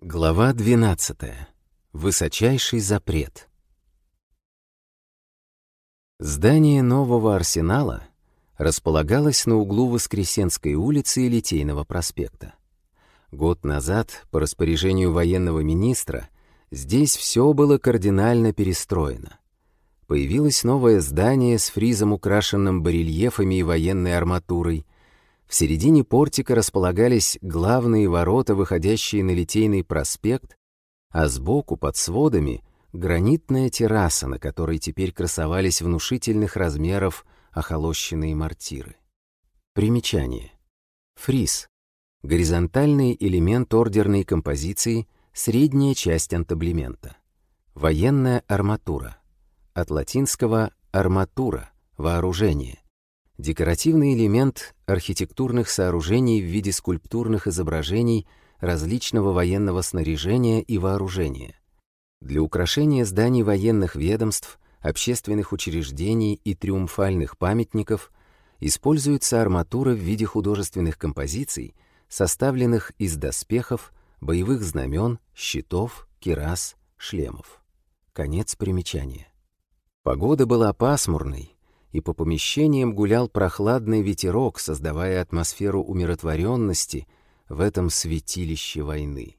Глава 12. Высочайший запрет. Здание нового арсенала располагалось на углу Воскресенской улицы и Литейного проспекта. Год назад, по распоряжению военного министра, здесь все было кардинально перестроено. Появилось новое здание с фризом, украшенным барельефами и военной арматурой — в середине портика располагались главные ворота, выходящие на Литейный проспект, а сбоку, под сводами, гранитная терраса, на которой теперь красовались внушительных размеров охолощенные мортиры. Примечание. Фриз. Горизонтальный элемент ордерной композиции, средняя часть антаблемента. Военная арматура. От латинского «арматура» — вооружение. Декоративный элемент архитектурных сооружений в виде скульптурных изображений различного военного снаряжения и вооружения. Для украшения зданий военных ведомств, общественных учреждений и триумфальных памятников используется арматура в виде художественных композиций, составленных из доспехов, боевых знамен, щитов, кирас, шлемов. Конец примечания. Погода была пасмурной, и по помещениям гулял прохладный ветерок, создавая атмосферу умиротворенности в этом святилище войны.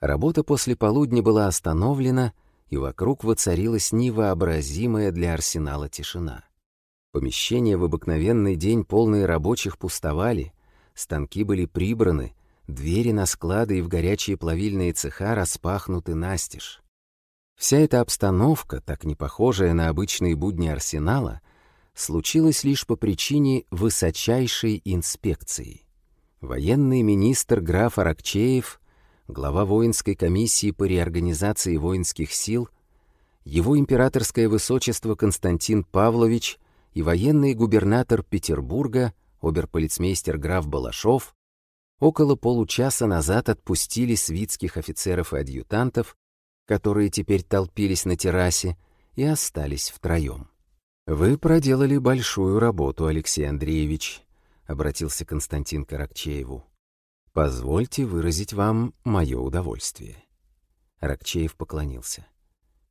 Работа после полудня была остановлена, и вокруг воцарилась невообразимая для арсенала тишина. Помещения в обыкновенный день, полные рабочих, пустовали, станки были прибраны, двери на склады и в горячие плавильные цеха распахнуты настежь. Вся эта обстановка, так не похожая на обычные будни арсенала, случилось лишь по причине высочайшей инспекции. Военный министр граф Аракчеев, глава воинской комиссии по реорганизации воинских сил, его императорское высочество Константин Павлович и военный губернатор Петербурга, оберполицмейстер граф Балашов, около получаса назад отпустили свитских офицеров и адъютантов, которые теперь толпились на террасе, и остались втроем. «Вы проделали большую работу, Алексей Андреевич», — обратился Константин к Аракчееву. «Позвольте выразить вам мое удовольствие». Аракчеев поклонился.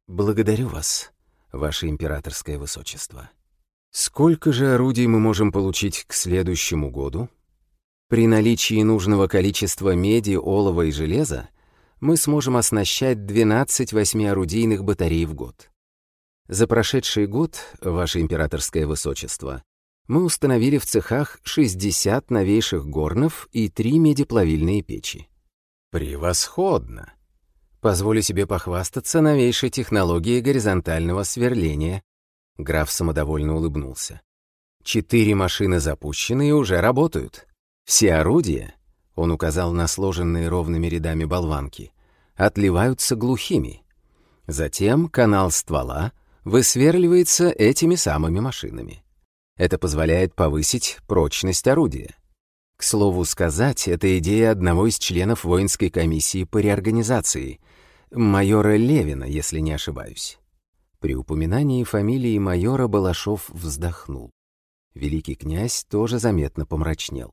«Благодарю вас, ваше императорское высочество. Сколько же орудий мы можем получить к следующему году? При наличии нужного количества меди, олова и железа мы сможем оснащать 12 восьмиорудийных батарей в год. За прошедший год, Ваше Императорское Высочество, мы установили в цехах 60 новейших горнов и 3 медиплавильные печи. Превосходно! Позволю себе похвастаться новейшей технологией горизонтального сверления. Граф самодовольно улыбнулся. Четыре машины запущены и уже работают. Все орудия, он указал на сложенные ровными рядами болванки, отливаются глухими. Затем канал ствола высверливается этими самыми машинами. Это позволяет повысить прочность орудия. К слову сказать, это идея одного из членов воинской комиссии по реорганизации, майора Левина, если не ошибаюсь. При упоминании фамилии майора Балашов вздохнул. Великий князь тоже заметно помрачнел.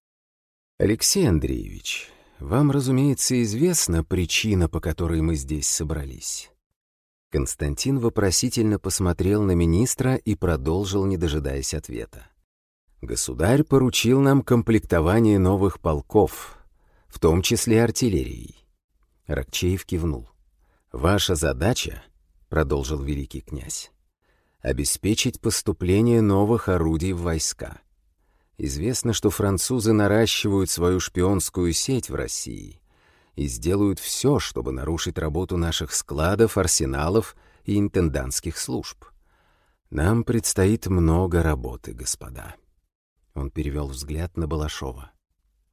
«Алексей Андреевич, вам, разумеется, известна причина, по которой мы здесь собрались. Константин вопросительно посмотрел на министра и продолжил, не дожидаясь ответа. «Государь поручил нам комплектование новых полков, в том числе артиллерией». Рокчеев кивнул. «Ваша задача, — продолжил великий князь, — обеспечить поступление новых орудий в войска. Известно, что французы наращивают свою шпионскую сеть в России, и сделают все, чтобы нарушить работу наших складов, арсеналов и интендантских служб. Нам предстоит много работы, господа. Он перевел взгляд на Балашова.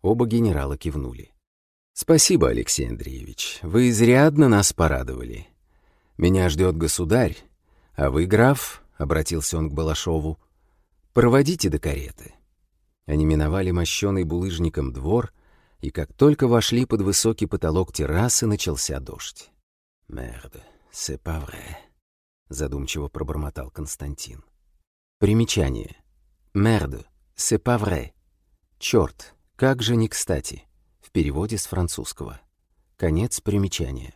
Оба генерала кивнули. «Спасибо, Алексей Андреевич. Вы изрядно нас порадовали. Меня ждет государь, а вы, граф, — обратился он к Балашову, — проводите до кареты». Они миновали мощеный булыжником двор — и как только вошли под высокий потолок террасы, начался дождь. «Мерде, c'est pas vrai», — задумчиво пробормотал Константин. Примечание. «Мерде, c'est pas Чёрт, как же не кстати», в переводе с французского. Конец примечания.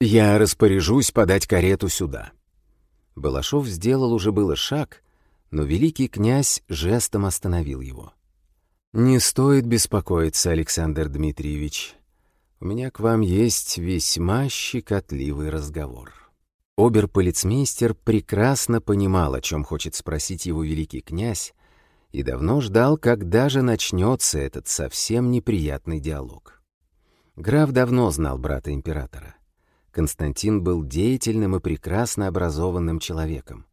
«Я распоряжусь подать карету сюда». Балашов сделал уже было шаг, но великий князь жестом остановил его. «Не стоит беспокоиться, Александр Дмитриевич. У меня к вам есть весьма щекотливый разговор». Оберполицмейстер прекрасно понимал, о чем хочет спросить его великий князь, и давно ждал, когда же начнется этот совсем неприятный диалог. Граф давно знал брата императора. Константин был деятельным и прекрасно образованным человеком.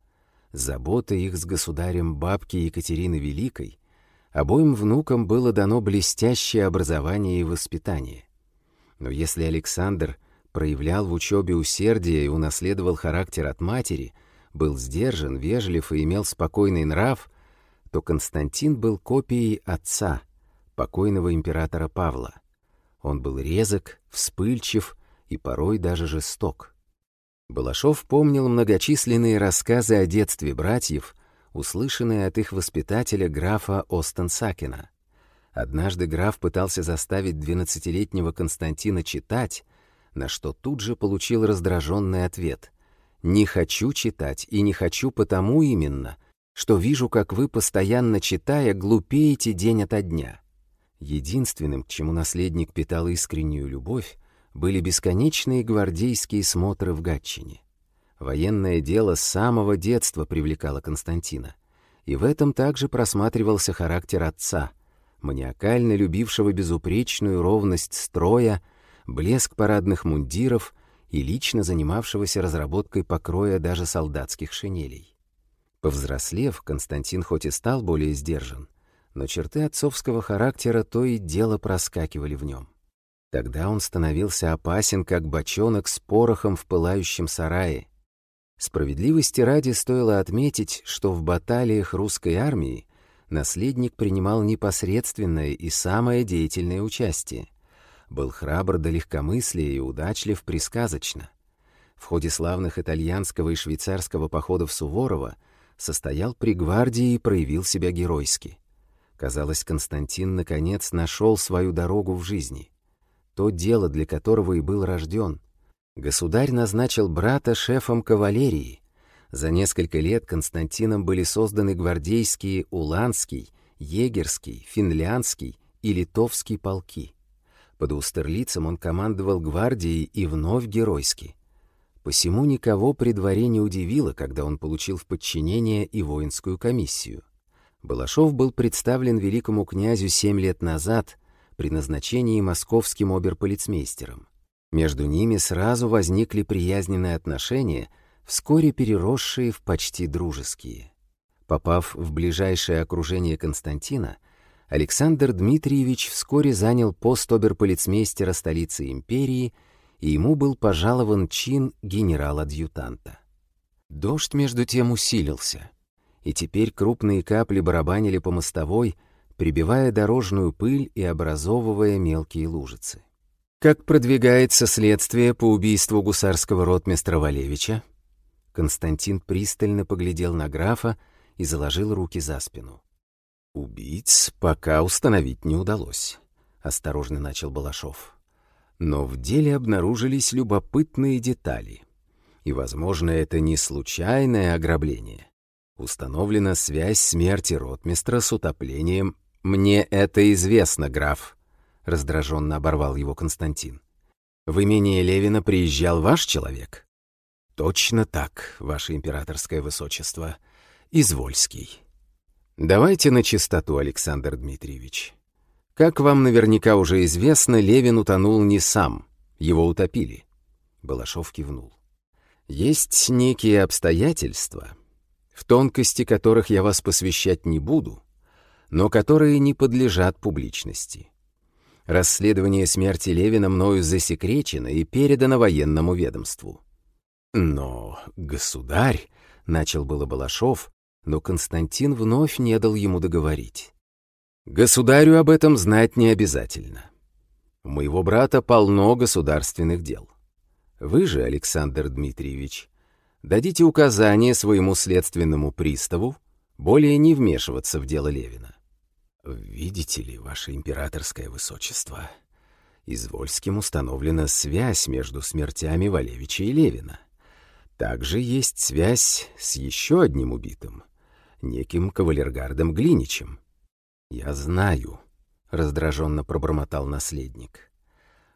Забота их с государем бабки Екатерины Великой обоим внукам было дано блестящее образование и воспитание. Но если Александр проявлял в учебе усердие и унаследовал характер от матери, был сдержан, вежлив и имел спокойный нрав, то Константин был копией отца, покойного императора Павла. Он был резок, вспыльчив и порой даже жесток. Балашов помнил многочисленные рассказы о детстве братьев, услышанные от их воспитателя графа Остенсакена. Однажды граф пытался заставить двенадцатилетнего Константина читать, на что тут же получил раздраженный ответ. «Не хочу читать, и не хочу потому именно, что вижу, как вы, постоянно читая, глупеете день ото дня». Единственным, к чему наследник питал искреннюю любовь, были бесконечные гвардейские смотры в Гатчине. Военное дело с самого детства привлекало Константина. И в этом также просматривался характер отца, маниакально любившего безупречную ровность строя, блеск парадных мундиров и лично занимавшегося разработкой покроя даже солдатских шинелей. Повзрослев, Константин хоть и стал более сдержан, но черты отцовского характера то и дело проскакивали в нем. Тогда он становился опасен, как бочонок с порохом в пылающем сарае. Справедливости ради стоило отметить, что в баталиях русской армии наследник принимал непосредственное и самое деятельное участие. Был храбр до легкомыслия и удачлив присказочно. В ходе славных итальянского и швейцарского походов Суворова состоял при гвардии и проявил себя геройски. Казалось, Константин наконец нашел свою дорогу в жизни то дело, для которого и был рожден. Государь назначил брата шефом кавалерии. За несколько лет Константином были созданы гвардейские Уланский, Егерский, Финляндский и Литовский полки. Под Устерлицем он командовал гвардией и вновь геройски. Посему никого при дворе не удивило, когда он получил в подчинение и воинскую комиссию. Балашов был представлен великому князю семь лет назад при назначении московским оберполицмейстером. Между ними сразу возникли приязненные отношения, вскоре переросшие в почти дружеские. Попав в ближайшее окружение Константина, Александр Дмитриевич вскоре занял пост оберполицмейстера столицы империи, и ему был пожалован чин генерал-адъютанта. Дождь между тем усилился, и теперь крупные капли барабанили по мостовой, прибивая дорожную пыль и образовывая мелкие лужицы. Как продвигается следствие по убийству гусарского ротмистра Валевича? Константин пристально поглядел на графа и заложил руки за спину. «Убийц пока установить не удалось», — осторожно начал Балашов. «Но в деле обнаружились любопытные детали. И, возможно, это не случайное ограбление. Установлена связь смерти ротмистра с утоплением «Мне это известно, граф», — раздраженно оборвал его Константин. «В имение Левина приезжал ваш человек?» «Точно так, ваше императорское высочество. Извольский». «Давайте на чистоту, Александр Дмитриевич. Как вам наверняка уже известно, Левин утонул не сам, его утопили». Балашов кивнул. «Есть некие обстоятельства, в тонкости которых я вас посвящать не буду, но которые не подлежат публичности. Расследование смерти Левина мною засекречено и передано военному ведомству. Но, государь, — начал было Балашов, но Константин вновь не дал ему договорить. Государю об этом знать не обязательно. У моего брата полно государственных дел. Вы же, Александр Дмитриевич, дадите указание своему следственному приставу более не вмешиваться в дело Левина. «Видите ли, ваше императорское высочество, Извольским установлена связь между смертями Валевича и Левина. Также есть связь с еще одним убитым, неким кавалергардом Глиничем. «Я знаю», — раздраженно пробормотал наследник.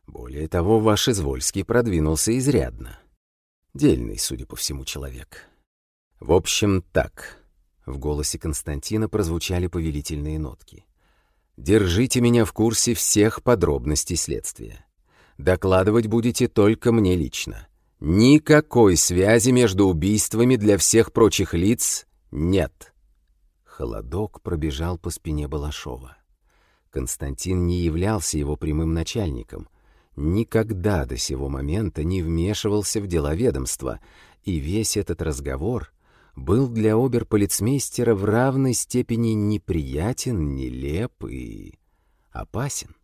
«Более того, ваш Извольский продвинулся изрядно. Дельный, судя по всему, человек. В общем, так». В голосе Константина прозвучали повелительные нотки. «Держите меня в курсе всех подробностей следствия. Докладывать будете только мне лично. Никакой связи между убийствами для всех прочих лиц нет». Холодок пробежал по спине Балашова. Константин не являлся его прямым начальником, никогда до сего момента не вмешивался в дела ведомства, и весь этот разговор был для оберполицмейстера в равной степени неприятен, нелеп и опасен.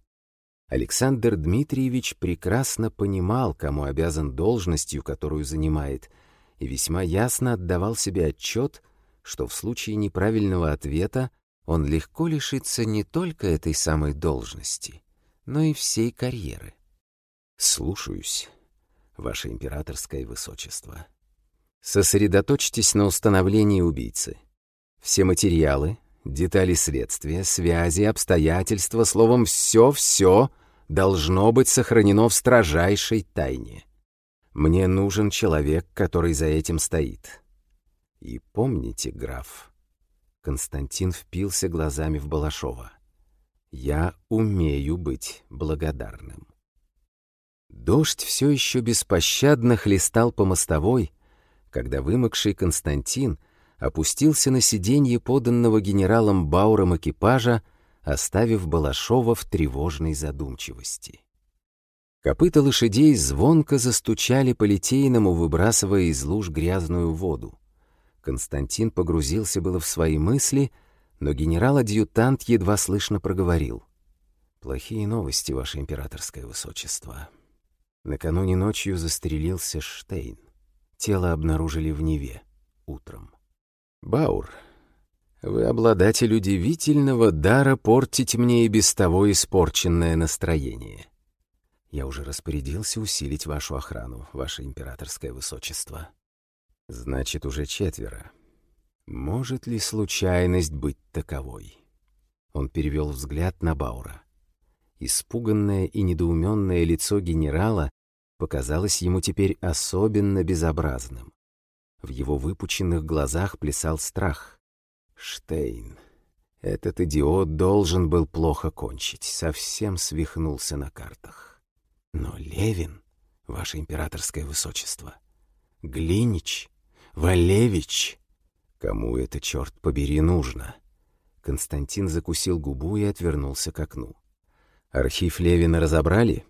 Александр Дмитриевич прекрасно понимал, кому обязан должностью, которую занимает, и весьма ясно отдавал себе отчет, что в случае неправильного ответа он легко лишится не только этой самой должности, но и всей карьеры. «Слушаюсь, Ваше Императорское Высочество. Сосредоточьтесь на установлении убийцы. Все материалы, детали следствия, связи, обстоятельства, словом, все-все должно быть сохранено в строжайшей тайне. Мне нужен человек, который за этим стоит. И помните, граф, Константин впился глазами в Балашова. Я умею быть благодарным. Дождь все еще беспощадно хлестал по мостовой, когда вымокший Константин опустился на сиденье поданного генералом Бауром экипажа, оставив Балашова в тревожной задумчивости. Копыта лошадей звонко застучали по литейному, выбрасывая из луж грязную воду. Константин погрузился было в свои мысли, но генерал-адъютант едва слышно проговорил. «Плохие новости, Ваше Императорское Высочество. Накануне ночью застрелился Штейн. Тело обнаружили в Неве утром. Баур, вы обладатель удивительного дара портить мне и без того испорченное настроение. Я уже распорядился усилить вашу охрану, Ваше Императорское Высочество. Значит, уже четверо. Может ли случайность быть таковой? Он перевел взгляд на Баура. Испуганное и недоуменное лицо генерала показалось ему теперь особенно безобразным. В его выпученных глазах плясал страх. Штейн. Этот идиот должен был плохо кончить, совсем свихнулся на картах. Но Левин, ваше императорское высочество, Глинич, Валевич, кому это, черт побери, нужно? Константин закусил губу и отвернулся к окну. Архив Левина разобрали?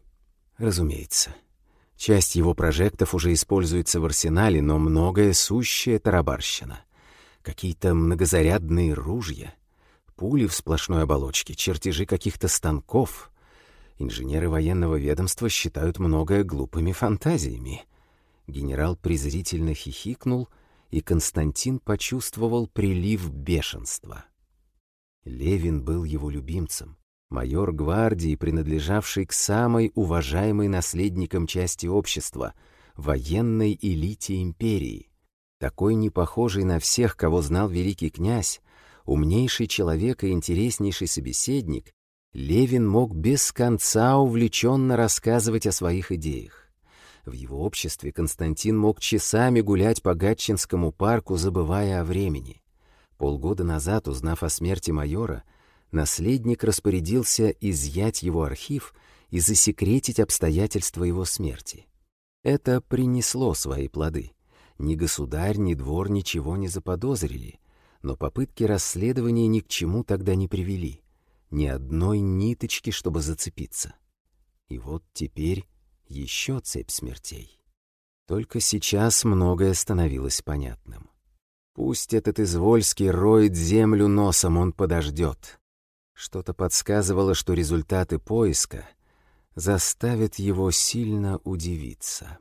Разумеется. Часть его прожектов уже используется в арсенале, но многое сущее тарабарщина. Какие-то многозарядные ружья, пули в сплошной оболочке, чертежи каких-то станков. Инженеры военного ведомства считают многое глупыми фантазиями. Генерал презрительно хихикнул, и Константин почувствовал прилив бешенства. Левин был его любимцем, майор гвардии, принадлежавший к самой уважаемой наследникам части общества, военной элите империи. Такой непохожий на всех, кого знал великий князь, умнейший человек и интереснейший собеседник, Левин мог без конца увлеченно рассказывать о своих идеях. В его обществе Константин мог часами гулять по Гатчинскому парку, забывая о времени. Полгода назад, узнав о смерти майора, наследник распорядился изъять его архив и засекретить обстоятельства его смерти. Это принесло свои плоды. Ни государь, ни двор ничего не заподозрили, но попытки расследования ни к чему тогда не привели. Ни одной ниточки, чтобы зацепиться. И вот теперь еще цепь смертей. Только сейчас многое становилось понятным. Пусть этот Извольский роет землю носом, он подождет. Что-то подсказывало, что результаты поиска заставят его сильно удивиться.